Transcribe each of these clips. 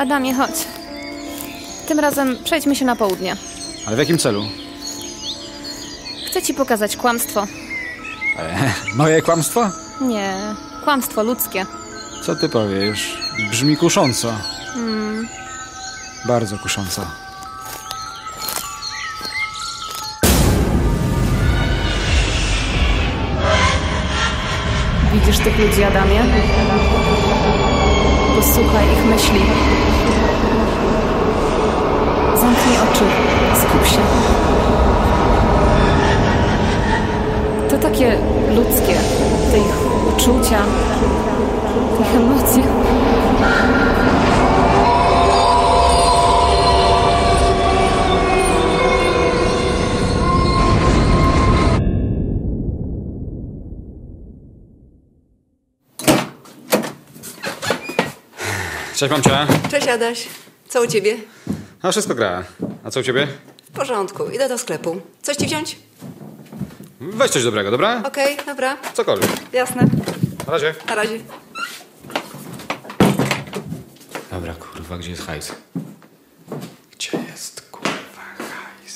Adamie, chodź. Tym razem przejdźmy się na południe. Ale w jakim celu? Chcę ci pokazać kłamstwo. E, moje kłamstwo? Nie, kłamstwo ludzkie. Co ty powiesz? Brzmi kusząco. Bardzo kusząco. Widzisz tych ludzi, Adamie? Posłuchaj ich myśli. Zamknij oczy, skup się. To takie ludzkie, te ich uczucia, ich emocje. Cześć mamcia. Cześć Adaś. Co u ciebie? A wszystko gra. A co u ciebie? W porządku, idę do sklepu. Coś ci wziąć? Weź coś dobrego, dobra? Okej, dobra. Cokolwiek. Jasne. Na razie. Na razie. Dobra, kurwa, gdzie jest hajs? Gdzie jest, kurwa, hajs?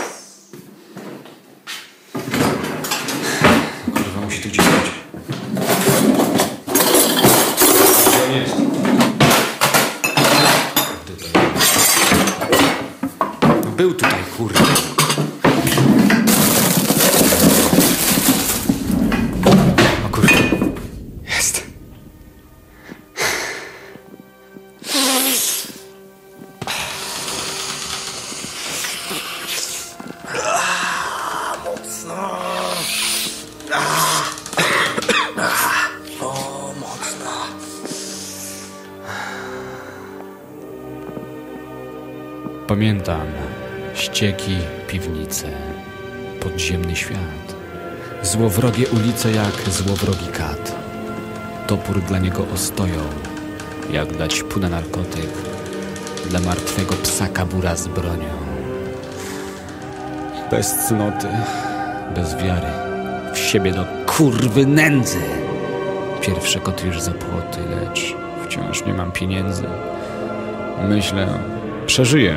Kurwa, musi tu gdzieś być. Gdzie on jest? Tutaj. No Był tutaj, kurwa. O kurwa. Jest. Pamiętam ścieki, piwnice, podziemny świat, złowrogie ulice jak złowrogi kat. Topór dla niego ostoją, jak dać pu na narkotyk dla martwego psa kabura z bronią. Bez cnoty, bez wiary, w siebie do kurwy nędzy. Pierwsze koty już za płoty, lecz wciąż nie mam pieniędzy. Myślę, przeżyję.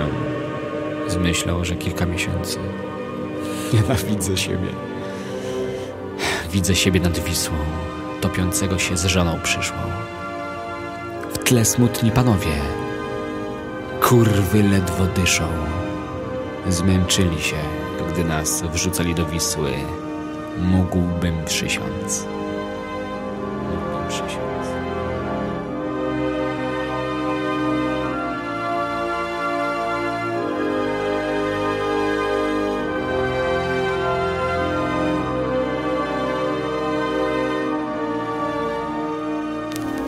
Z myślą, że kilka miesięcy. Nienawidzę siebie. Widzę siebie nad Wisłą, topiącego się z żoną przyszłą. W tle smutni panowie. Kurwy ledwo dyszą. Zmęczyli się, gdy nas wrzucali do Wisły. Mógłbym przysiąc.